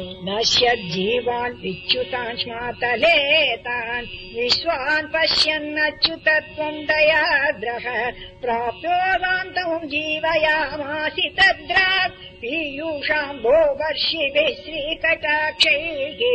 नश्यज्जीवान् विच्युतान् विच्युतान्मातले तान् पश्यन्नच्युतत्वम् दयाद्रः प्राप्तोदान्तम् जीवयामासि तद्रा पीयूषाम्भो वर्षिभिः श्रीकटाक्षैः।